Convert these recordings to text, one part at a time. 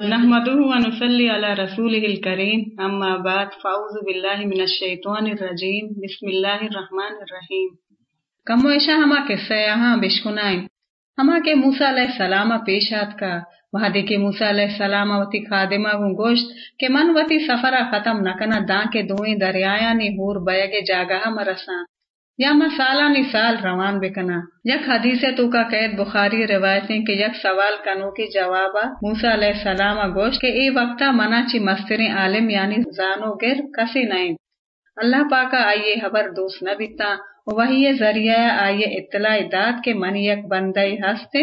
نحمده ونصلي على رسوله الكريم. اما بعد، فاعوذ بالله من الشيطان الرجيم. بسم الله الرحمن الرحيم. کمو ایشا ہما قصہ یہاں بشکنائیں. ہما کے موسیٰ علیہ السلام پیشات کا. وحدی کے موسیٰ علیہ السلام وتی خادمہ گو گوشت کہ من وتی سفرہ ختم نکنا دان کے دوئیں دریایا نی ہور بیگ جاگہ مرساں یا سالانی سال روان بکنا. یک حدیث تو کا قید بخاری روایتیں کہ یک سوال کنو کی جوابا موسا علیہ السلام گوش کہ ای وقتا منا چی مسترین عالم یعنی زانو گر کسی نہیں اللہ پاکا آئیے حبر دوست نہ بیتا وہی ذریعہ آئیے اطلاع داد کے من یک بندائی ہستے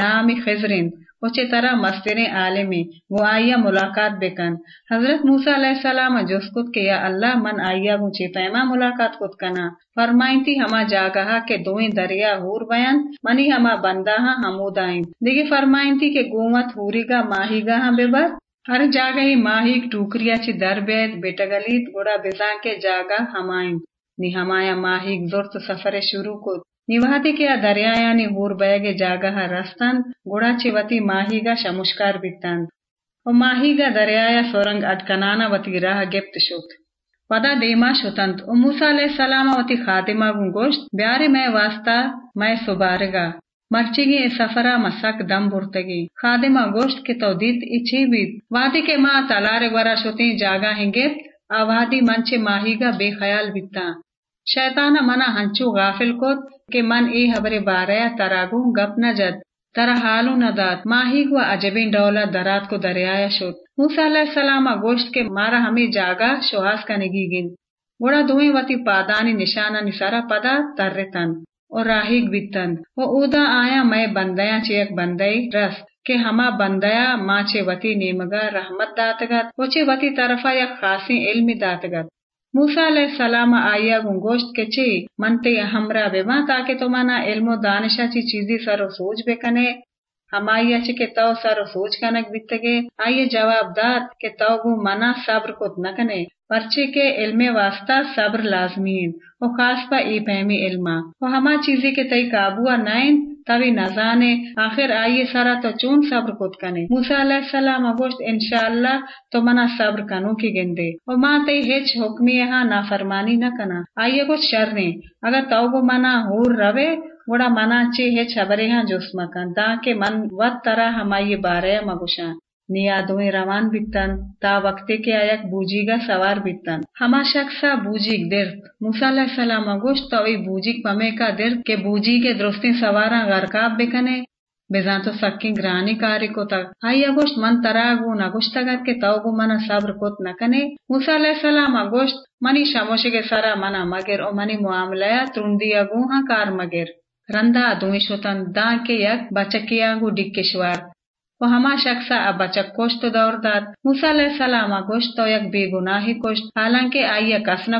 نامی خزرین اچھے طرح مستر عالمی وہ آئیا ملاقات بکن۔ حضرت موسیٰ علیہ السلام جس کت کے یا اللہ من آئیا گچے پیما ملاقات کت کنا۔ فرمائیں تھی ہما جاگہا کے دوئیں دریا ہور بیان، منی ہما بندہ ہاں ہمود آئیں دیکھے فرمائیں تھی کہ گومت ہوری گا ماہی گا ہاں بے بر ہر جاگہ ہی ماہی ٹوکریا چی در بیت بیٹگلیت گوڑا بزان کے جاگہ ہمائیں۔ نی ہمایا ماہی زورت سفر شروع کت ನಿವಾದಿ ಕೆ ದರ್ಯಾಯಾನಿ ಊರ್ ಬಯಗೆ ಜಾಗಹ ರಸ್ತನ್ ಗುಡಾಚಿ ವತಿ ಮಾಹಿಗ ಶಮುಷ್ಕಾರ್ ಬಿತ್ತನ್ و ماہیگا دریایا سورنگ اٹکنانا وتی راہ گپت شوت ودا دیما شتنت و موسیٰ علیہ السلام وتی خادمہ گون گوشت بیارے میں واسطہ میں سبارگا مرچیگی ای سفرا مسک دم برتگی خادمہ گوشت کے تو دیت اچھی بیت وادی کے ماں تلارے ورا شتیں جاگا ہیں گپت آوادی منچے ماہیگا بے خیال بیتا شیطانا منا ہنچو غافل کوت کہ من ای حبر باریا تراگو گپ نہ جد ترا حالو نہ دات ماہی کو عجبین ڈولا درات کو دریایا شد۔ موسیٰ علیہ السلام گوشت کے مارا ہمیں جاگا شوہاس کا نگی گن۔ گوڑا دوئیں وتی پادانی نشانہ نسارا پدا ترتن اور راہیگ بیتن و اودا آیا میں بندیاں چیک بندئی رس۔ کہ ہما بندیا ماں چے وتی نیمگا رحمت داتگت۔ و وتی طرفا یا خاصی علم داتگت۔ موسیٰ علیہ السلام آیا گن گوشت کے چی منتے ہمرا بیما ماں تاکہ تو منا علم و دانشا چی چیزی سر و سوچ بے کنے ہم آئیا چی کہ تو سر و سوچ کنک بیتگے آئیے جواب داد کہ تو گو منا صبر کت نکنے پرچے کے علم واسطہ صبر لازمین و خاص ای پہمی علما. و ہما چیزی کے تئی قابوہ نائن تبھی نزانے، آخر آئیے سارا تو چون صبر کت کنے. موسیٰ علیہ السلام گوشت انشاءاللہ تو منا صبر کنو کی گندے. و ماں تی ہچ حکمی ہاں نافرمانی نہ کنا. آئیے کچھ شر نے اگر تو گو منا ہور روے وڑا منا چے ہچ حبرے ہاں جس مکن دا کہ من وط طرح ہمائی بارے مگوشاں نیادویں روان بیتن، تا وقتے کے آیک بوجیگا سوار بیتن. ہما شخصا بوجیگ درد. موسیٰ علیہ السلام گوشت تو ای بوجیگ پمے کا درد کے بوجی کے درستیں سواراں غرقاب بکنے بزان تو سکی گرانی کاری کو تک آئی گوشت من تراغو نہ گوشتگت کے تو گو منا صبر کت نہ موسیٰ علیہ السلام گوشت منی شموشی کے سرا منا مگر، او منی معاملہ ترندی اگو ہاں کار مگر. رندا دوئی شتن دا کے یک بچکیا گو ڈکشوار و ہما شخصا اب بچک دور داد۔ موسیٰ علیہ السلام گوشت تو یک بے گناہی کوشت حالانکہ آئیے کسنا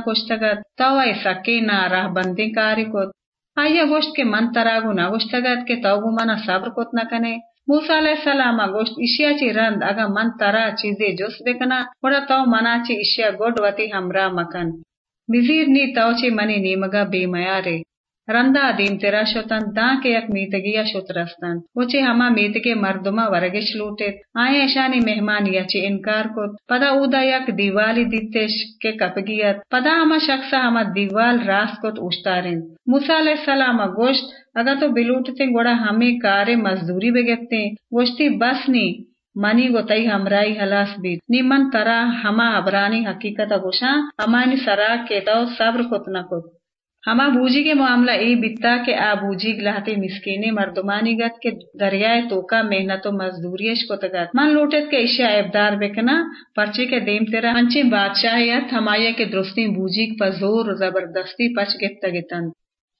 تو ای سکی نہ راہ بندی کاری کت آئیے گوشت کے من تراغو نہ گوشتگت کے تو گو منا صبر کت نہ کنے۔ علیہ السلام گوشت اشیا چی رند اگا من ترا چیزے جس بکنا وڑا تو منا چی اشیا گوڑ وتی ہمراہ مکن۔ بزیر نی تو چی منی نیمگا بے میارے۔ رندا دیم تیرا شوتن دا کے یک میتگیا شوت رستن وچے ہما میتگے مردما ورگش لوٹت آئے اشانی مہمان یا چے انکار کت پدا اودا یک دیوالی دیتش کے کپگیت پدا ہما شخصا ہما دیوال راست کت اوشتارن موسیٰ علیہ السلام گوشت اگر تو بلوٹتے گوڑا ہمیں کارے مزدوری بگتے گوشتی بس نی منی گو تئی ہمرائی حلاس بیت نی من ترا ہما عبرانی حقیقت گوشا امانی سرا کے تو صبر کت نہ کت ہما بوجی کے معاملہ ای بیتا کہ آ بوجی گلہتی مسکینی مردمانی گت کے دریائے توکا محنت و مزدوریش کو تگت من لوٹت کے اشیا ابدار بکنا، پرچے کے دیم تیرا ہنچی بادشاہیت ہمایا کے درستی بوجی پر زور زبردستی پچ گت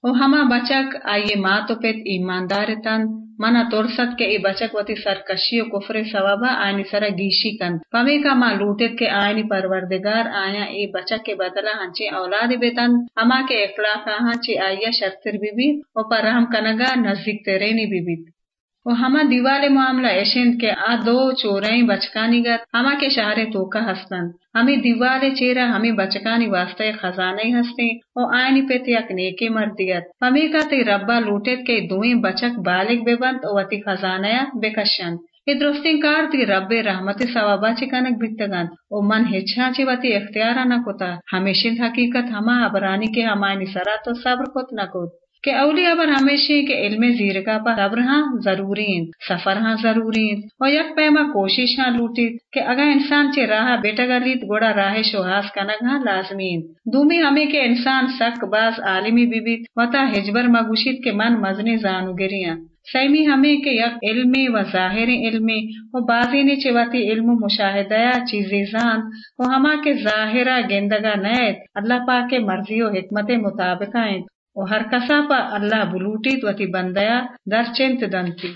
او ہما بچک آئیے ماں تو پیت ایماندار تن منا ترست کے ای بچک وتی سرکشی و کفر ثوابا آئینی سر گیشی کن پمی کا ماں لوٹت کے آئینی پروردگار آیا ای بچک کے بدلا ہنچے اولاد بیتن ہما کے اخلاق ہنچی آئیا شرطر بی بی او پر رحم کنگا نزدیک تیرینی بی بیت و ہما دیوال معاملہ ایشند کے آ دو چورائیں بچکانی گت، ہما کے شہر توکا ہستن۔ ہمیں دیوال چیرا ہمیں بچکانی واسطے خزانے ہستے و آئینی پہ تیک نیکی مردیت ہمیں کا تی ربا لوٹت کے دوئیں بچک بالک بے بند و تی خزانیا بے کشن درستین کار تی رب رحمت ثوابا چی کنک بیتگن او من ہچھا چی وتی اختیارا نکتا ہمیشن حقیقت ہما ابرانی کے ہمانی سرا تو صبر کت نکت کہ اولی ابر ہمیشہ کے علم زیرگا پر صبر ہاں ضروری ہیں سفر ہاں ضروری ہیں اور یک پیما کوشش ہاں لوٹی کہ اگر انسان چے راہ بیٹا گریت گوڑا راہ شوہاس کنگ ہاں لازمی ہیں دومی ہمیں کہ انسان سک باز عالمی بیبیت وطا ہجبر مگوشید کے من مزنی زانو گریاں سیمی ہمیں کہ یک علمی و ظاہر علمی، و بازی نے چواتی علم و مشاہدہ چیزی زان و ہما کے ظاہرہ گندگا نیت اللہ پاک کے مرضی و حکمت مطابق آئیں۔ و ہر کسا پا اللہ بلوٹیت بندیا در چنت دنتی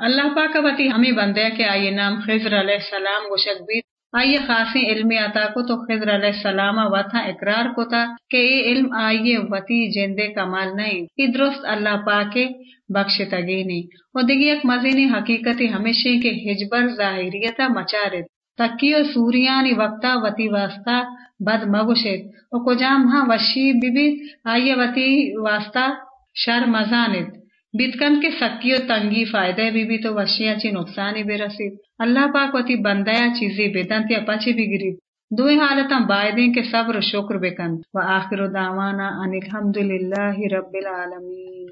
اللہ پاک وتی ہمیں بندیا کے آئیے نام خضر علیہ السلام گوشک بیت آئیے خاصی علم عطا کو تو خضر علیہ السلام وطا اقرار کو تھا کہ یہ علم آئیے وتی جندے کمال نہیں یہ درست اللہ پاک بخش تگینی و دیگی ایک مزینی حقیقتی ہمیشہ کے ہجبر ظاہریتا مچارت تکیو سوریانی وقتا وتی واسطہ بد مگوشت و کجام ہاں وشی بیت آئیے وتی واسطہ شر مزانت بیتکن کے سکیو تنگی فائدہ بھی بھی تو وشیاں چی نقصانی بے رسید. اللہ پاک وتی بندیا چیزی بیدن تیا پچی بھی گرید دوئی حالتاں بائدیں کے صبر و شکر بکن و آخر دعوانا ان الحمدللہ رب العالمین.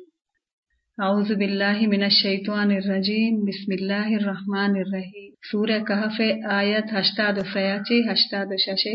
اعوذ باللہ من الشیطان الرجیم. بسم اللہ الرحمن الرحیم. سورہ کہف آیت ہشتاد و سیاچی، ہشتاد و ششے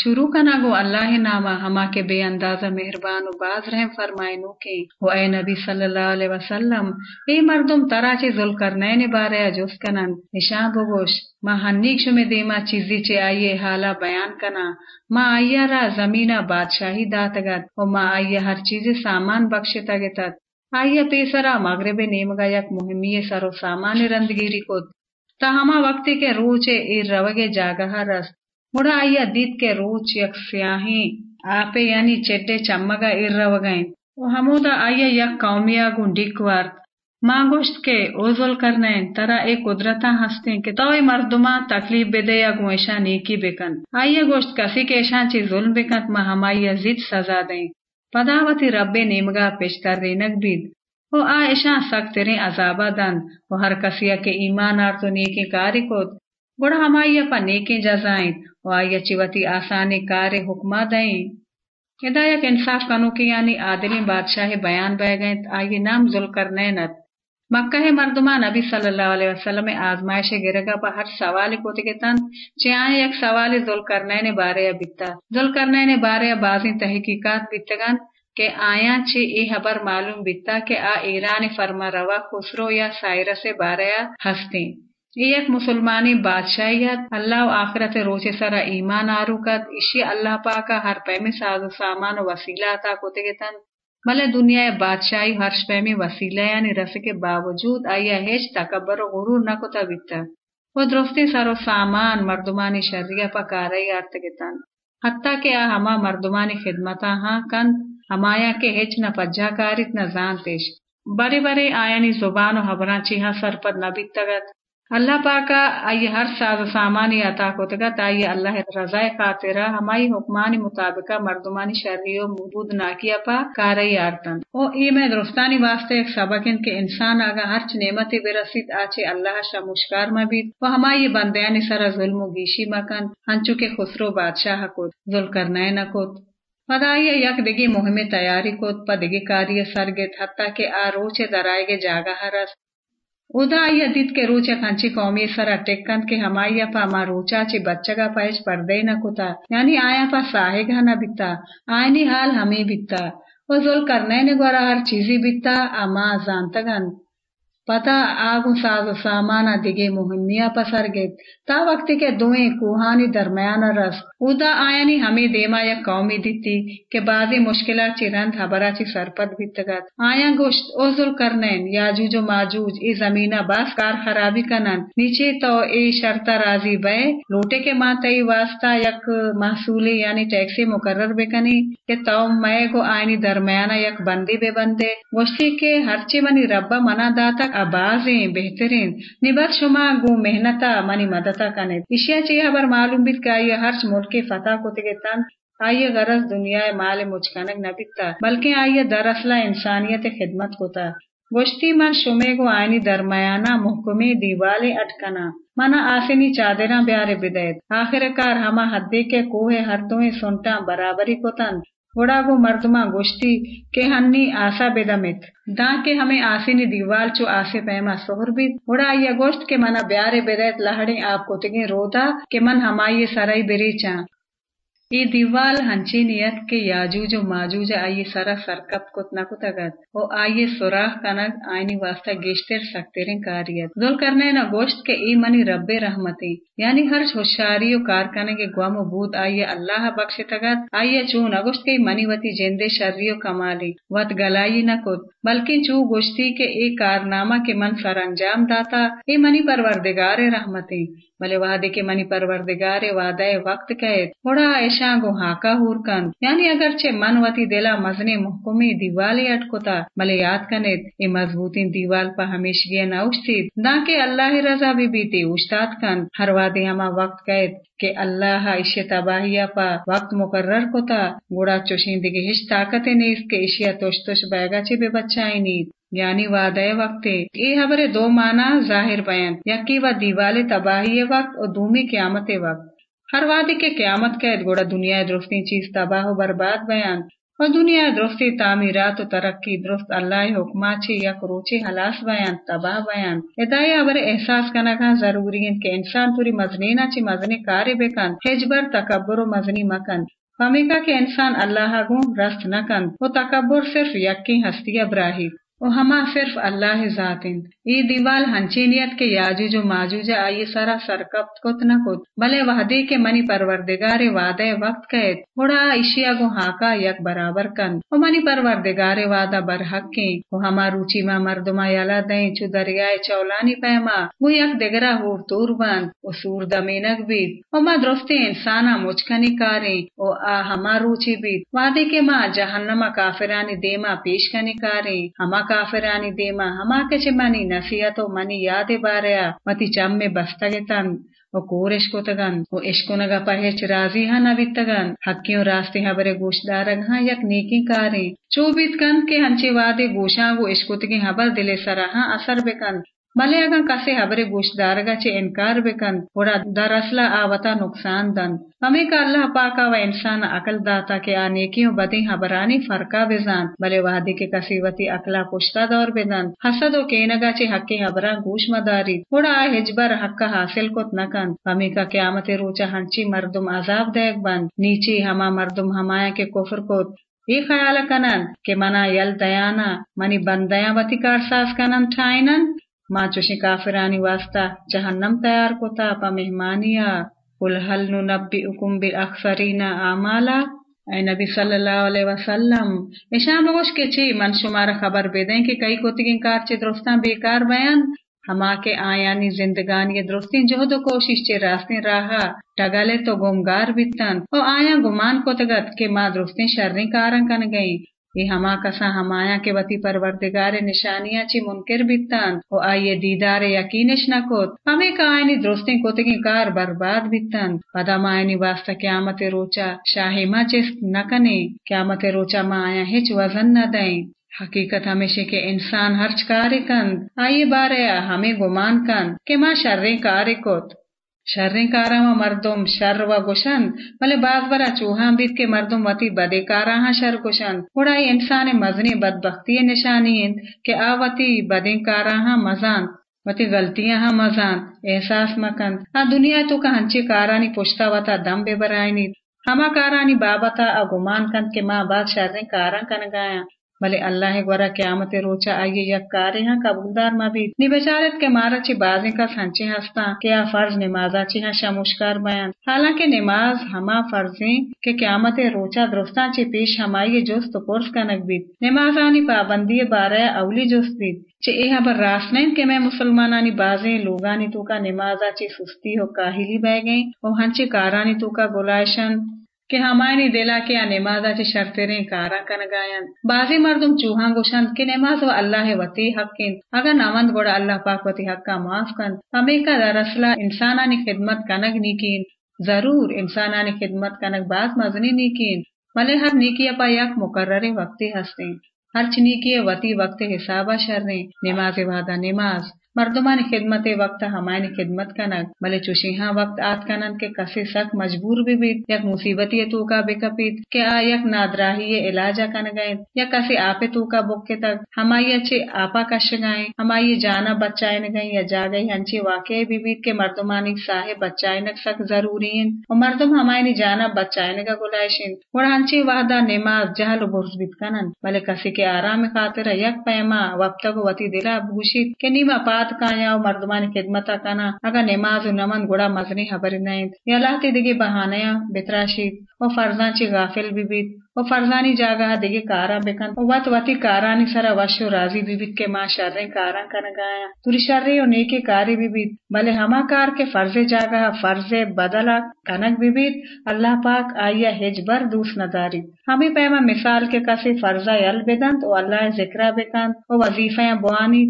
شروع کنا، گو اللہ نامہ، ہما کے بے اندازہ مہربان و باز رحم فرمائنو کے و اے نبی صلی اللہ علیہ وسلم، اے مردم ترا چے ذل کرنین بارے جس کنن، نشان بگوش، ما ہنیک شمی دیما چیزی چے آئیے حالا بیان کنا، ما آئیے را زمینہ بادشاہی داتگت و ما آئیے ہر چیز سامان بخشتا گتت آئیے پیسرا مغرب نیمگا یک مہمی سر و سامان رندگیری کت، تا ہما وقتی کے روچے ایر روگے جاگہ رست مڑا آیا دید کے روچ یک سیاہیں آپے یعنی چڈے چمگا ارروگائیں و ہمودا آیا یک قومیا گنڈیک وارد ماں گوشت کے اوزل کرنیں ترا اے قدرتا ہستیں کہ توئی مردما تکلیف بدے یا گوشا نیکی بکن آیا گوشت کسی کے شان چی ظلم بکن ما ہمائی زید سزا دیں پداوتی رب نیمگا پیشتر رینک بید و آ ایشان سخت رین عذابا دن و ہر کسیا کے ایمان آر تو نیکی کاری کود گوڑا ہمائی پا نیکی جزائیں و چیوتی آسانی کار حکمہ دیں ادا یک انصاف کنو کی یعنی عادلین بادشاہ بیان بہ گئے آئیے نام ذل کرنے نت۔ مکہ مردمان نبی صلی اللہ علیہ وسلم آزمائش گرگا پا ہر سوال کو تک تن، چے آئے سوال ذل کرنے نے بارے بیتا ذل کرنے نے بارے بازی تحقیقات بیتگن کہ آیا چے ای خبر معلوم بیتا کہ آ ایران فرما روا خسرو یا سائرہ سے بارے ہستیں۔ یہ ایک مسلمانی بادشاہیت اللہ و آخرت روچے سرا ایمان آروکت اشی اللہ پاکا ہر پیمی ساز و سامان و وسیلہ عطا کوتے تن۔ ملے دنیا بادشاہی ہر پیمی وسیلہ یعنی رس کے باوجود آیا ہیچ تکبر و غرور نہ کوتا بیتا۔ وہ درستی سر و سامان مردمانی شریعہ پا کارئی آرتے تن۔ حتیٰ کہ آ ہما مردمانی خدمتا ہاں کند ہمایا کے ہیچ نہ پجا کاریت نہ زانتیش بڑے بڑے آیانی زبان و حبران چیہاں سر پر نہ بیتگت اللہ پاکا آئی ہر ساز سامانی عطا کو تگا تائی اللہ رضا خاطرہ، ہمائی حکمانی مطابق مردمانی شرعی و مبود ناکیا پا کارئی آرتن او، ای میں درستانی واسطے ایک سبق ان کے انسان آگا ہر چ نعمتی برسید آچے اللہ شا مشکار مبید و ہمائی بندیانی سر ظلم و گیشی مکن ہنچو کے خسرو بادشاہ کو ظلم کرنے نہ کت پدائی یک دگی مہم تیاری کت پا دگی کاری سرگت حتیٰ کہ آ روچے درائے گے جاگہ رست ادا آیا دید کے روچا کنچی قومی سرا ٹکند کے ہمایا پا ما روچا چی بچہ گا پہچ پردے نہ کتا۔ یعنی آیا پا ساہے گا نہ بیتا آئینی حال ہمیں بیتا وہ ذل کرنے نے گورا ہر چیزی بیتا اما زانتگن پتا آگو ساز و سامانا دیگے مہمیا پسر گیت تا وقتی کے دوئیں کوہانی درمیان رس۔ اودا آیانی ہمیں دیما یا قومی دیتی کہ بعضی مشکلات چی رند حبرا چی سرپت بیتگت آیا گوشت اوزل کرنین، یا جو ماجوج، ای زمینہ باس کار خرابی کنن۔ نیچے تو ای شرطہ راضی بے لوٹے کے ماں تئی واسطہ یک محصولی یعنی ٹیکسی مقرر بکنی کہ تو میں کو آئینی درمیانہ یک بندی بے بندے۔ گوشتی کے ہرچی منی ربا منا داتا ابازیں بہترین۔ نبت شما گو محنتا، منی مدتا کنے۔ اشیا چی خبر معلوم بیت کہ آئیے ہرچ ملک فتح کو تگے تن۔ آئیے غرض دنیا مال مچکنک نہ بیتا۔ بلکہ آئیے دراصلہ انسانیت خدمت ہوتا گوشتی من شمے گو آئینی درمیانہ محکمی دیوالے اٹکنا۔ منا آسنی چادراں بیارے بدیت آخر کار ہما حدے کے کوہ ہر دوئیں سنٹا برابری کو تن۔ وڑا گو مردما گوشتی کہ ہنی آسا بیدمت دا کے ہمیں آسی آسینی دیوال چو آسے پیما سہر بھی وڑا یہ گوشت کے منا بیارے بیدیت لہڑیں آپ کو تگیں رو روتا کہ من ای دیوال ہنچی نیت کے یاجوج و ماجوج آئیے سرا سرکپ کت نہ کت او آئیے سوراخ کنگ آئینی واسطہ گیشتر سکترین کاریت ذل کرنے نہ گوشت کے ای منی رب رحمتی یعنی ہر ہوشیاری و کار کے گوام و بود آئیے اللہ بخش تگت آئیے چون اگوشت کے منی وتی جندے شری و کمالی وت گلائی نہ کت بلکہ چو گوشتی کے ای کارنامہ کے من سر انجام داتا ای منی پروردگار رحمتی بلے وعدے کے منی پروردگار وعدہ وقت کہت بڑا ایشا گو ہاکا ہور کن۔ یعنی اگرچہ من وتی دلا مزنے محکمی دیوالی اٹکتا بلے یاد کنت ای مضبوطی دیوال پا ہمیش گیا نہ اچھتید نہ کہ اللہ رضا بھی بیتی اشتاد کن۔ ہر وعدے ہما وقت کہت کہ اللہ اشیا تباہیا پا وقت مقرر کتا گوڑا چوشین دیگے ہش طاقت نیس کہ اشیا توش توش بیگا چے بے بچائی نیت یعنی وعدہ وقت یہ خبر دو معنی ظاہر بیان یکی و دیوال تباہی وقت اور دومی قیامت وقت۔ ہر وعدے کے قیامت قید گوڑا دنیا درستی چیز تباہ و برباد بیان۔ اور دنیا درستی تعمیرات و ترقی درست اللہ حکمہ چھ یک روچے حلاس بیان، تباہ بیان۔ اتائی ابر احساس کنا کھا ضروری ہے کہ انسان پوری مزنینا چی مزنی کارے بکن حجبر تکبر و مزنی مکن۔ فمیکا کہ انسان اللہ گون رست نہ کن، وہ تکبر صرف یکی ہستی ابراہی او ہما صرف اللہ ذاتند ای دیوال ہنچینیت کے یاجوج و ماجوج آئی سرا سرکبت کت نہ کت۔ بلے وحدی کے منی پروردگار وعدہ وقت کہت۔ بڑا اشیا گو ہاکا یک برابر کن۔ او منی پروردگار وعدہ برحق کے او ہما روچی ما مردما یلا دیں۔ چو دریائے چولانی پیما۔ وہ یک دگرا ہور تور بند۔ او سور دمینک بید۔ او ما درستی انسانا مچکنی کاریں۔ او آ ہما روچی بید۔ وعدے کے ما جہنما کافرانی دیما پیش کنی کاریں۔ ہما کافرانی دیما ہما کے منی نصیحت منی یاد باریا متی چم میں بستگتن و کورش کو تگن و عشق پہچ راضی ہاں نبیتگن حقیوں راستے حبر گوش دارگ ہاں یک نیکی کاری چوبیت کن کے ہنچے وادے گوشاں گو عشقوتگی حبر دلے سرا ہاں اثر بکن بلے اگر کسی حبر گوش دارگا چے انکار بکن وڑا در اصلہ آوتا نقصان دن ہمیں کا اللہ پاکا و انسان عقل داتا کہ آنیکیوں بدیں حبرانی فرقا بزان بلے وحدی کے کسی وتی عقلا پشتا دور بدن حسد و کینگا چے حق حبران گوش مداری وڑا حجبر حق حاصل کت نکن ہمیں کا قیامت روچا ہنچی مردم عذاب دیکھ بند نیچی ہما مردم ہمایا کے کفر کت یہ خیال کنن کہ منا یل دیانا منی بندیاں وتی کارساز کنن ٹھائنن ماں چوشی کافرانی واسطہ جہنم تیار کو تا پا مہمانیا قل حل ننبئکم بالاخسرین اعمالا؟ اے نبی صلی اللہ علیہ وسلم اشام گوش کے چی من شمار خبر بے دیں کہ کئی کوتگین کار چے درستان بیکار بیان۔ ہما کے آیانی زندگانی درستین جہد و کوشش چے راستین راہا۔ ٹگالے تو گمگار بیتن۔ او آیا گمان کو تگت کہ ماں درستین شرنی کارن کن گئیں۔ یہ ہما کسا ہمایا کے وتی پروردگار نشانیاں چی منکر بیتان او آئیے دیدار یقینش نکوت ہمیں کا آئینی درستیں کوتگی کار برباد بیتان پدا مائنی واسطہ قیامت روچا شاہی ما چس نکنے قیامت روچا ما آیا ہچ وزن نہ دیں۔ حقیقت ہمیشہ کے انسان ہرچ کاری کند۔ آئیے بارے ہمیں گمان کند کہ ماں شریں کاری کوت شرری کارا مردم شر و گوشن بلے باز برا چوہاں بیت کے مردم وتی بدے کارا شر گوشن اڑائی انسان مزنی بدبختی نشانی کہ آوتی بدے کارا ہاں مزان وتی غلطیاں ہم مزان احساس مکن ہاں دنیا تو کا ہنچی کارانی پشتا وتا دم بے برائنی ہما کارانی بابتا اگمان کند کے ماں بعد شرنے کارا کن گایا بلے اللہ گورا قیامت روچا آئیے یک کارے ہاں قبولدار ما بھی۔ نی بیچارت کے مارا چی بازیں کا سنچے ہستا، کیا فرض نمازا چی ہاں شموشکار بیان۔ حالانکہ نماز ہما فرضیں کہ قیامت روچا درستان چی پیش ہمائی جست پرس کنک بیت نمازانی پابندی بارے اولی جست بیت چے ایہا بر راست نہیں کہ میں مسلمانانی بازیں، لوگانی تو کا نمازا چی سستی ہو کاہلی بہ گئیں۔ اور ہنچے کارانی تو کا گلائشن کہ ہماری دلا کے نمازا چ شرطریں کارا کن گائن۔ بازی مردم چوہاں گوشند کہ نماز و اللہ وتی حق اگر نامند گوڑا اللہ پاک وتی حق کا معاف کن۔ ہمیں کا درسلا انسانانی خدمت کنگ نیکین ضرور انسانانی خدمت کنگ باز مزنی نیکین ملے ہر نیکی پا یک مقرر وقتی ہستیں۔ ہر چنیکی وتی وقت حسابہ شرنے۔ نماز وعدہ نماز۔ مردمان خدمت وقت ہمائنی خدمت کنک بلے چوشیہاں وقت آت کنن کے کسی سک مجبور بھی بیت۔ یک مصیبتی تو کا بکپیت کہ آ یک نادراہی علاجہ کن گئے یا کسی آپ تو کا بکے تک ہمائی اچھے آپا کش گئے ہمائی جانا بچائے گئیں یا جا گئی ہنچی واقع بھی بیت کے مردمانی صاحب بچائے نک سک ضروری ہیں اور مردم ہمائنی جانا بچائے کا گلائشن اور ہنچی وحدہ نماز جہل و برز بیت کنن۔ بلے کسی کے آرام خاطر یک پیما وقت وتی دلا بوشید کہ نیمہ پات کایا و مردمان خدمت کنا اگر نماز و نمن گڑا مزنی خبر نہیں یا اللہ تی دیگی بہانیا بتراشید و فرزان چی غافل بھی بیت و فرزانی جاگا دیگی کارا بکن و وط وطی کارانی سرا وش و راضی بھی بیت کے ماں شرے کارا کن گایا توری شرے و نیکی کاری بھی بیت بلے ہما کار کے فرض جاگا فرض بدلا کنک بھی بیت اللہ پاک آیا ہجبر دوس نداری ہمیں پیما مثال کے کسی فرضہ یل بدند و اللہ ذکرہ بکند و وظیفہ بوانی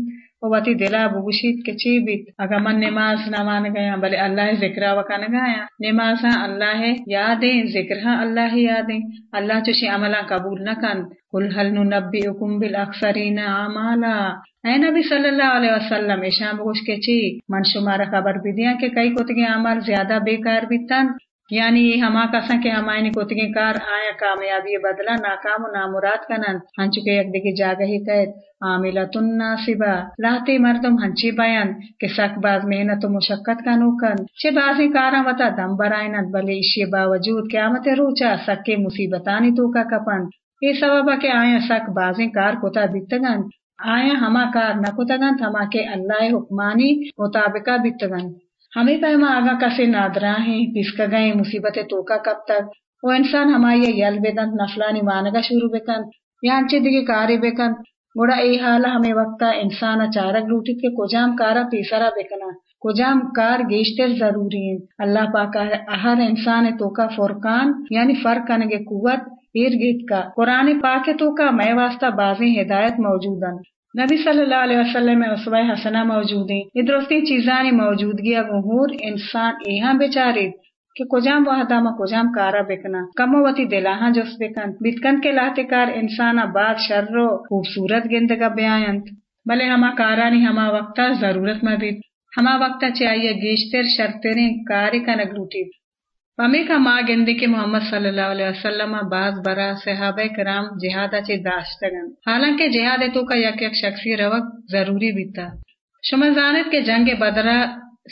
وتی دلا بگوشید کہ چی بیت اگر من نماز نہ مان گیا بلے اللہ ذکر وکا نہ گایا نماز اللہ یادیں ذکر اللہ یادیں اللہ چوشی عملہ قبول نہ کن قل هل ننبئكم بالاخسرین اعمالا اے نبی صلی اللہ علیہ وسلم اشام بگوش کے چی من شمار خبر بھی دیا کہ کئی کتگی عمل زیادہ بیکار بیتن یعنی یہ ہما کسا کہ ہمائنی کتگی کار آیا کامیابی بدلا ناکام و نامراد کنن ہنچکے یک دیگی جاگہ ہی قید۔ عاملتن ناصبا لاتے مردم ہنچی بیان کہ سک باز محنت و مشقت کا نوکن چھ بازی کارا وطا دم برائنت بلے اشی باوجود قیامت روچا سکے مصیبتانی تو کا کپن یہ سبب کہ آیا سک بازی کار کتا بیتگن آیا ہما کار نہ ہما کے اللہ حکمانی مطابقہ بیتگن ہمیں پیما آگا کسی نادرا ہیں پسک گئے مصیبت توکا کب تک؟ وہ انسان ہمائی یل بیدن نفلانی مانگا شروع بکن یا انچے دیگے کاری بکن۔ گوڑا ای حالا ہمیں وقتا انسان چارک لوٹیت کے کجام کارا پیسرا بکنا۔ کجام کار گیشتر ضروری ہیں۔ اللہ پاک ہر انسان تو کا فرقان یعنی فرق کنگے قوت، ارگت کا۔ قرآن پاک تو کا میں واسطہ بازیں ہدایت موجودن نبی صلی اللہ علیہ وسلم میں اسوہ حسنہ موجود ہیں۔ یہ درستی چیزانی موجودگی غہور انسان ایہاں بیچارے کہ کجام وحدہ ما کجام کارا بکنا۔ کمو وتی دلاہاں جس بکن۔ بتکن کے لاتے کار انسانا بعد شر رو خوبصورت گندگا بیاینت بلے ہما کارانی ہما وقتا ضرورت مدید۔ ہما وقتا چاہیے گیشتر شرطریں کاری کا نگلوٹید پمی کا ماں گندی کے محمد صلی اللہ علیہ وسلم باز برا صحابہ کرام جہاد اچے داشتگن۔ حالانکہ جہاد تو کا یک یک شخصی روک ضروری بیتا۔ شما زانت کے جنگ بدرہ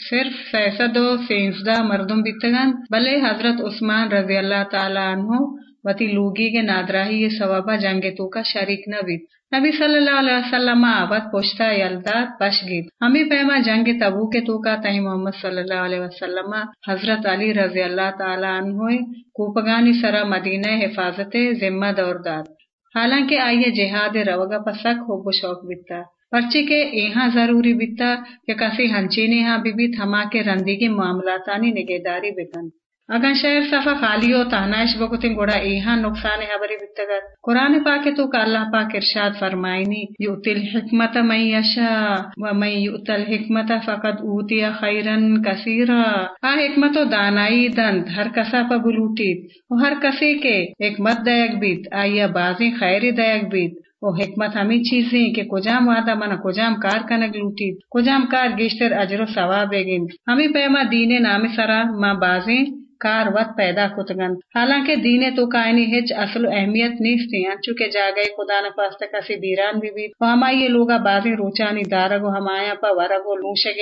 صرف سیسد و سینسدہ مردم بیتگن، بلے حضرت عثمان رضی اللہ تعالی عنہ وتی لوگی کے نادراہی یہ ثوابہ جنگ تو کا شریک نہ بیت نبی صلی اللہ علیہ وسلم آباد پوچھتا یلداد پش گیت ہمیں پیما جنگ تبو کے تو کا تہی محمد صلی اللہ علیہ وسلم حضرت علی رضی اللہ تعالی عنہ کوپگانی سرا مدینہ حفاظت ذمہ دور داد۔ حالانکہ آئیے جہاد روگا پسک ہو شوق بیتا۔ پرچے کے یہاں ضروری بیتا کہ کسی ہنچینے ہاں بھی بیت ہما کے رندی کے معاملاتانی نگہداری بکن۔ اگر شہر صفا خالی ہو تانائش بکتیں گوڑا ایہاں نقصان حبری بتگت قرآن پاک تو کا اللہ پاک ارشاد فرمائنی یؤتی الحکمت من یشا و من یؤت الحکمت فقد اوتی خیرن کثیرا۔ آ حکمت و دانائی دند، ہر کسا پا بلوٹید و ہر کسی کے حکمت دیگ بیت۔ آئیا بازی خیری دیگ بیت۔ وہ حکمت ہمیں چیزیں کہ کجام وعدہ منا کجام کار کنگ لوٹید کجام کار گیشتر اجر و ثواب گند ہمیں پیما دین نام سرا، ما بازیں کار وت پیدا کتگن حالانکہ دینے تو کائنی ہچ اصل اہمیت نیستی انچو کے جاگئے خدا نخواست کسی بیران بھی بھی و ہما یہ لوگا بازی روچانی دارگ و ہمایا پا ورگ و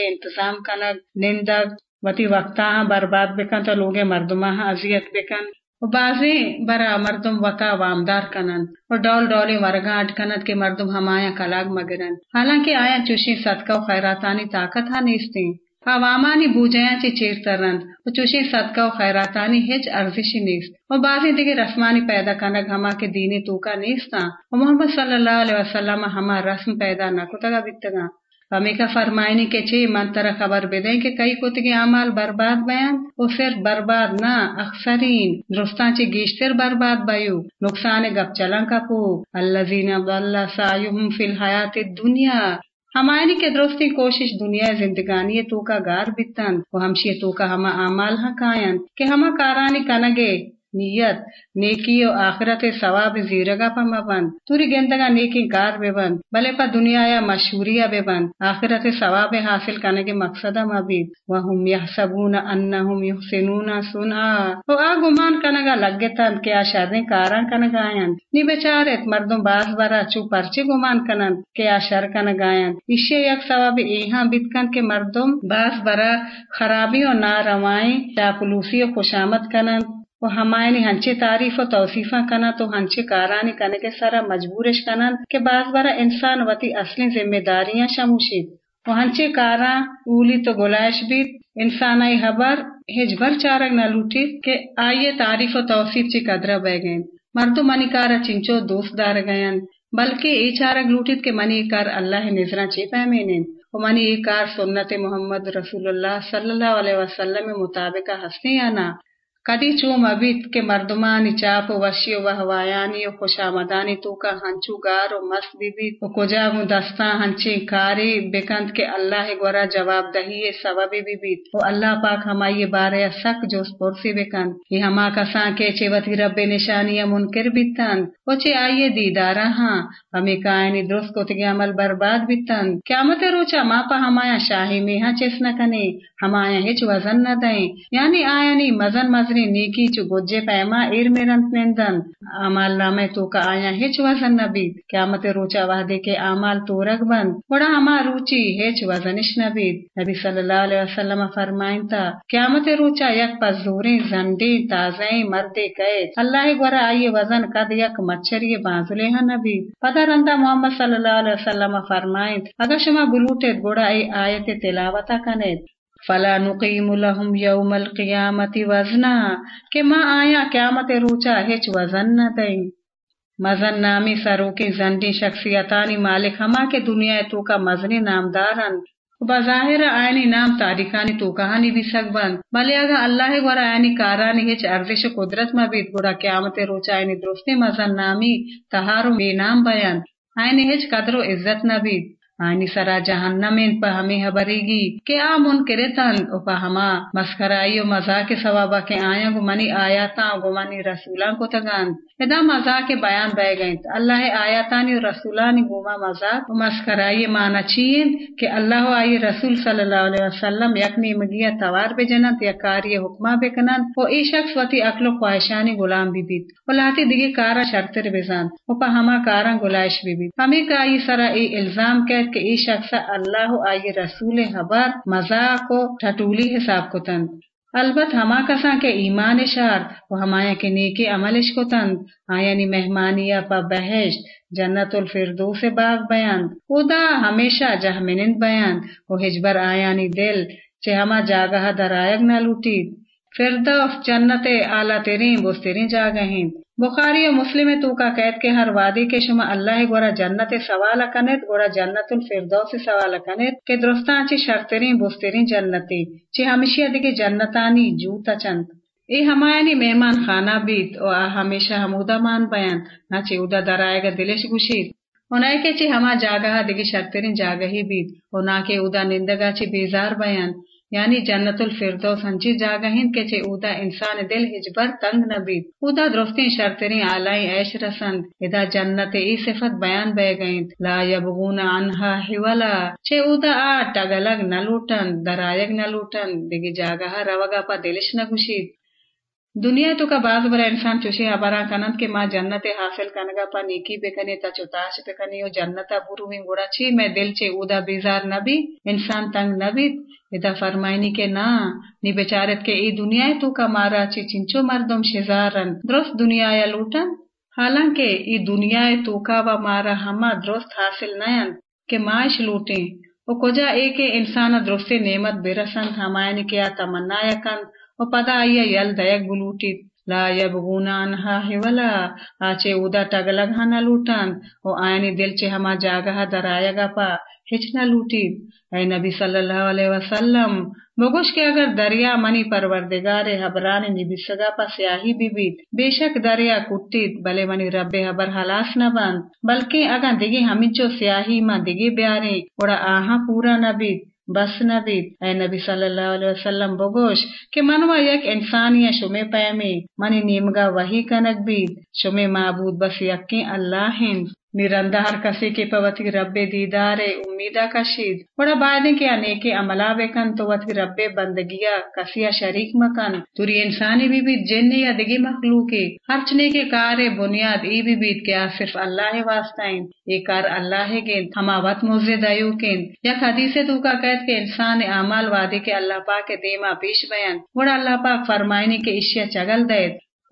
انتظام کنگ۔ نندگ، وتی وقتا برباد بکن تو لوگ مردمہ اذیت بکن۔ و بازی برا مردم وتا وامدار کنند۔ و ڈول ڈولی ورگاٹ کنند کے مردم ہمایا کلاگ مگرن۔ حالانکہ آیا چوشی صدقہ و خیراتانی طاقت ہا نیستی عوامانی بوجیاں چی چیر ترند و چوشی صدقہ و خیراتانی ہچ ارزشی نیست۔ و بعضی دیگه رسمانی پیدا کنگ ہما کے دینی توکا نیستا۔ و محمد صلی اللہ علیہ وسلم ہما رسم پیدا نکتگا بیتگا ہمیں کا فرمائنی کے چی من ترہ خبر بدیں کہ کئی کتگی عمال برباد بیان و صرف برباد نہ، اکثرین درستان چی گیشتر برباد بیو۔ نقصان گپ چلن کا پو الذین ضل سعیهم فی الحیات الدنیا۔ ہمائنی کے درستی کوشش دنیا زندگانی تو کا گار بیتن و ہمشی تو کا ہما آمال ہا کائن کہ ہما کارانی کنگے نیت، نیکی و آخرت ثواب زیرگا پا مبند توری گندگا نیکی کار ببند بلے پا دنیا یا مشہوریا ببند آخرت ثواب حاصل کرنے کے مقصد مبید وهم یحسبون انہم یحسنون سنعا و آ گمان کنگا لگتن کہ آ شرن کاران کنگائن نی بچارت مردم باز برا چو پرچے گمان کنند کہ آ شر کنگائن اشے یک ثواب ایہاں بیتکن کہ مردم باز برا خرابی و ناروائیں چاپلوسی و خوشامد کنند و ہمائنی ہنچے تعریف و توصیفہ کنا تو ہنچے کارانی کنے کے سارا مجبورش کنن کہ بعض بارا انسان وتی اصلی ذمہ داریاں شموشید و ہنچے کاراں اولی تو گلائش بیت انسانائی حبر ہجبر چارک نہ لوٹید کہ آئیے تعریف و توصیف چی قدرہ بے گئیں۔ مردو منی کارا چنچو دوست دار گئن بلکہ ای چارک لوٹید کہ منی کار اللہ نظرہ چی پیمینین و منی ای کار سنت محمد رسول اللہ صلی اللہ علیہ وسلم مطابق ہستے یا نہ؟ کدی چو مبیت کے مردمانی چاپ وشی و وحوایانی و خوش آمدانی تو کا ہنچو گار و مس بیت و کجا گو دستان ہنچی کاری بکند کے اللہ گورا جواب دہی سببی بیت و اللہ پاک ہمائی بارے سک جو سپورسی بکند یہ ہما کسان کے چے وطی رب نشانی منکر بیتند و چے آئیے دیدارا ہاں ہمیں کائنی درست کو تگی عمل برباد بیتند قیامت روچا ما پا ہمایا شاہی میں ہاں چیس نکنے ہمایا ہچ وزن نہ دیں یعنی آیا نی مزن مزن حاضری نیکی چو گجے پیما ایر میرنت نندن عمال نامے تو کا آیا ہچ وزن نبید قیامت روچا وحدے کے عمال تو رگ بند بڑا ہما روچی ہچ وزنش نبید نبی صلی اللہ علیہ وسلم فرمائن تا قیامت روچا یک پس زوریں زنڈی تازیں مردے کئے اللہ گورا آئیے وزن کد یک مچھری بانزلے ہاں نبید پتہ رندہ محمد صلی اللہ علیہ وسلم فرمائن اگر شما بلوٹے گوڑا ای آیت تلاوتا کنید فلا نقیم لهم یوم القیامت وزنا، کہ ماں آیا قیامت روچا ہچ وزن نہ دیں۔ مزن نامی سرو کی زنڈی شخصیتانی مالک ہما کے دنیا تو کا مزنی نامدارن۔ بظاہر آئینی نام تاریخانی تو کہانی بھی سک بند بلے اگا اللہ گورا آئینی کارانی ہچ ارزش قدرت مبید گورا قیامت روچا آئینی درستی مزن نامی تہارو بے نام بیان۔ آئینی ہچ قدر و عزت نبید آنی سرا جہنم ان پا ہمیں حبری گی کہ آ منکر تن او ہما مسکرائی و مزاق ثوابا کے آیا گو منی آیاتا گو منی رسولان کو تگان۔ ادا مزاق بیان بے گئیں۔ اللہ آیاتانی و رسولانی گوما مزاق و مسکرائی مانا چین کہ اللہ آئی رسول صلی اللہ علیہ وسلم یکنی مگیا توار بے جنت یا کاری حکمہ بے کنن و ای شخص وتی اقل و خواہشانی غلام بھی بیت۔ و لاتی دیگی کارا شرطر بزان۔ و ہما کارا گلائش بھی بیت۔ ہمیں کا ای سرا ای الزام کہت کہ ای شخص اللہ آئی رسول حبر مذاق و ٹھٹولی حساب کو تند البت ہما کساں کے ایمان شار و ہمایا کے نیکی عملش کو تند آیانی ہاں، مہمانیا پا بہشت، جنت الفردوس باغ بیان۔ ادا ہمیشہ جہمنند بیان۔ و ہجبر آیانی دل چے ہما جاگہ درائگ نہ لوٹید۔ فردوس جنت اعلیٰ ترین بسترین جاگہیں بخاری و مسلم تو کا قید کے ہر وادی کے شما اللہ گورا جنت سوال کنت گورا جنت الفردوس سوال کنت کہ درستان چی شرطرین بسترین جنتی، چی ہمیشہ دیگه جنتانی جوتا چند۔ ای ہمایانی مہمان خانہ بیت و آ ہمیشہ حمودہ مان بیان، نہ چی اودا درائے گا دلش گوشید۔ اونائی کے چی ہما جاگہ دیگه شرطرین جاگہ ہی بیت و نہ کہ اودا نندگا چی بیزار بیان۔ یعنی جنت الفردوس ہنچی جاگہ ہند کے چھے اودا انسان دل ہجبر تنگ نبید اودا درستین شرطرین آلائی عیش رسند۔ ادا جنت ای صفت بیان بے گئند لا یبغون عنہا حولا۔ چھے اودا آ ٹگلگ نلوٹن درائگ نلوٹن دیگی جاگہ روگا پا دلش نگوشید دنیا تو کا بعض برا انسان چوشے ابرا کنند کے ماں جنت حاصل کنگا پا نیکی بکنی تا چوتاش بکنی و جنتا بروین گوڑا چی میں دل چے اودا بیزار نبی انسان تنگ نبی ادا فرمائنی کے نا، نی بیچارت کے ای دنیا تو کا مارا چی چنچو مردم شزارن، درست دنیا یا لوٹن؟ حالانکہ ای دنیا تو کا و مارا ہما درست حاصل نیند کہ معاش لوٹیں۔ وہ کجا اے کے انسان درست نعمت برسند ہمائن کیا تمنا یکند و پدا آئیا یل لا یبغون عنها حولا آچے اودا ٹگلگ ہنا لوٹند و آئینی دل چے ہما جاگہ در آیا گا پا ہچ نہ اے نبی صلی اللہ علیہ وسلم بگوش کے اگر دریا منی پروردگار حبرانی نبی سگا پا سیاہی بھی بیت بے شک دریا کٹید بلے منی رب حبر حلاس نہ بند بلکہ اگر دگی ہمچو سیاہی ماں دگی بیاری وڑا آہاں پورا نہ بیت بس نبید اے نبی صلی اللہ علیہ وسلم، بگوش کہ منوا یک انسانی شمی پیمی منی نیمگا وحی کنک بید شمی معبود بس یقین اللہ ہند۔ نرندہ ہر کسی کے پوتی رب دیدار امیدہ کشید بڑا بعد کے انیکے عملہ بکن تو وتی رب بندگیا کسیا شریک مکن توری انسانی بھی بیت جن یا دگی مخلوق ہرچنے کے کار بنیاد ای بھی بیت کیا صرف اللہ واسطائیں یہ کار اللہ گین ہما وط موزے دیو کین یا حدیث تو کا قید کے انسان اعمال وادی کے اللہ پاک کے دیما پیش بیان بڑا اللہ پاک فرمائنی کے اشیا چگل دے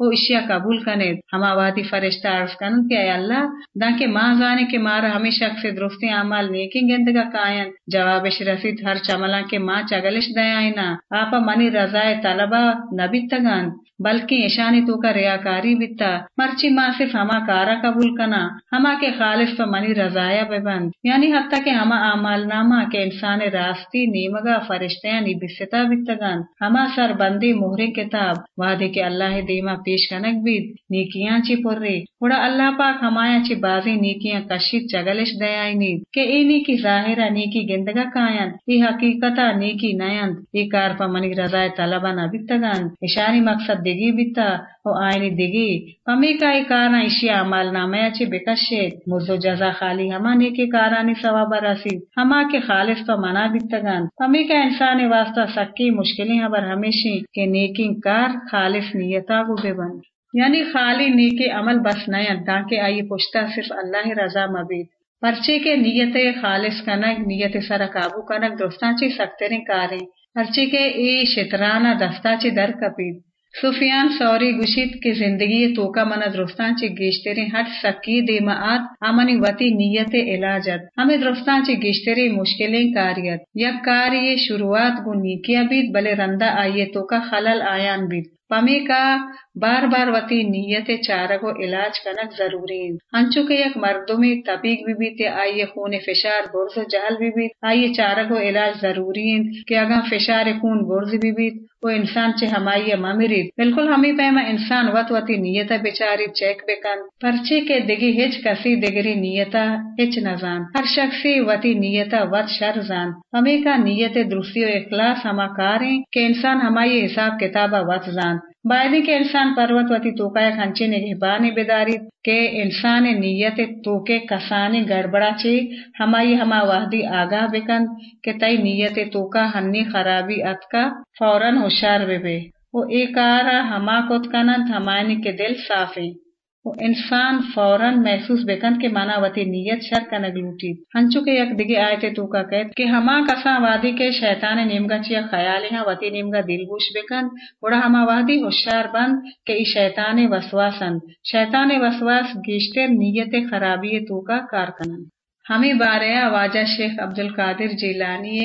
او اشیا قبول کنید ہما وادی فرشتہ عرض کنند کہ اے اللہ دان کے ماں زانے کے مارا ہمیشہ سے درستی عمال نیکی گندگا کائن، جوابش رسید ہر چملا کے ماں چگلش دیائنا آپا منی رضائے طلبہ نبی تگان بلکہ ایشانی تو کا ریاکاری بیتا، مرچی ماں صرف ہما کارا قبول کنا، ہما کے خالص تو منی رضایا ببند. یعنی حتیٰ کہ ہما اعمال نامہ کے انسان راستی، نیمگا فرشتیاں نی بیتگان، ہما سر بندی مہر کتاب، وعدے کے اللہ دیما پی پیش کنک بید، نیکیاں چی پرری؟ وڑا اللہ پاک ہمایا چی بازی نیکیاں کشید چگلش دیائی نید، کہ ای نیکی ظاہرہ نیکی گندگا کائن، ای حقیقتا نیکی نیند، ای کار پا منی رضای طلبہ نبیتگان اشاری مقصد دگی بیتا، او آئینی دگی پمی کا ای کارا اشی عمال نامیا چی بکشید مزو جزا خالی ہما نیکی کارانی ثواب رسید، ہما کے خالص تو منا بیتگان۔ پمی کا انسان واسطہ سکی مشکلیں ہبر ہمیشی، کہ نیکی کار خالص نیتا گو ببند یعنی خالی نیکی عمل بس نہیں تاکہ آئی پشتا صرف اللہ رضا مبید۔ پرچے کے نیت خالص کنگ، نیت سر قابو کنگ دوستان چی سکترین کاریں پرچے کے ای شترانہ دستا چی در کپید۔ سفیان سوری گوشید کہ زندگی توکا من درستان چی گیشتری ہٹ سکی دے دیماعت آمنی وتی نیت علاجت۔ ہمیں درستان چی گیشتری مشکلیں کاریت۔ یک کاری شروعات گو نیکیا بیت بلے رندہ آئیے توکا خلل آیان بیت پمی کا بار بار وتی نیت چارگو علاج کنک ضروری ہنچو کے یک مردمی طبیق بھی بیتے آئیے خون فشار برز و جہل بھی بیت آئیے چارگو علاج ضروری کہ اگر فشار خون برز بھی بیت وہ انسان چے ہمائی ممیرید بالکل ہمیں پیما انسان وط وتی نیتا بیچاری چیک بکن پرچے کے دگی ہچ کسی دگری نیتا ہچ نزان ہر شخصی وتی نیتا وط شر زان ہمیں کا نیت درستی و اخلاص ہما کاریں کہ انسان ہمائی حساب کتابہ وط زان بائدی کے انسان پروت وتی توکا کھنچے نگہبانی بیداری کے انسان نیت توکے کسانی گڑبڑا چی، ہمائی ہما وحدی آگاہ بکن، کہ تئی نیت توکا ہنی خرابی ات کا فوراً ہوشار بے بے وہ ایک آرا ہما کت کنند ہمائنی کے دل صافی۔ انسان فوراً محسوس بکن کے مانا وتی نیت شر کا نگلوٹی۔ ہنچو کے یک دگی آئے تو کا قید کہ ہما کسا وادی کے شیطان نیمگا چیا خیال ہاں وتی نیمگا دل گوش بڑا ہما وادی ہوشیار بند کہ ای شیطان وسواسن شیطان وسواس گیشتر نیت خرابی تو کا کار کنن۔ ہمیں بارے واجہ شیخ عبد القادر جیلانی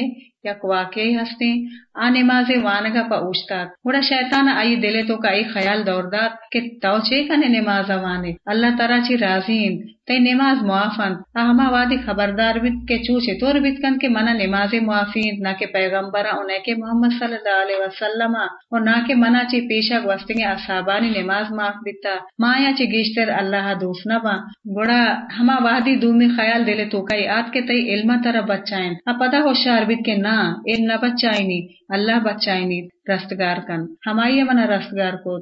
یک واقعی ہستے آ نماز وانگا پا اوشتاد گوڑا شیطان آئی دلے تو کا ای خیال دوردات کہ تو چے کنے نماز وانے اللہ تعالی چی راضین تی نماز معافن اہما وادی خبردار بیت کے چوچے طور بیت کن کہ منا نماز معافین نہ کہ پیغمبرہ انہیں کہ محمد صلی اللہ علیہ وسلم اور نہ کہ منا چی پیشا گوستنگ اصحابانی نماز معاف بیتا مایا چی گیشتر اللہ دوست نہ با گوڑا ہما وادی دومی خیال دلے تو کئی آت کے تی علمہ ترہ بچائیں اب پتہ ہوشیار بیت کے نہ علم نہ بچائیں اللہ بچائیں رستگار کن ہمائی من رستگار کو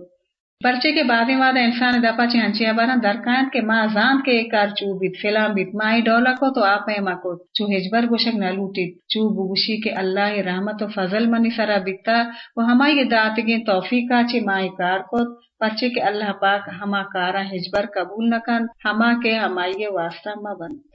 پرچے کے بعد وعدہ انسان دپا چی ہنچیا بران درکائن کے ما زاند کے ایکار چو بیت فلان بیت مائی ڈولا کو تو آپ ایما کو چو ہجبر گوشک نہ لوٹید چو بگوشی کے اللہ رحمت و فضل منی سرا بیتا و ہمائی داتگیں توفیقا چی مائی کار کو پرچے کے اللہ پاک ہما کارا ہجبر قبول نکن ہما کے ہمائی واسطہ ما بند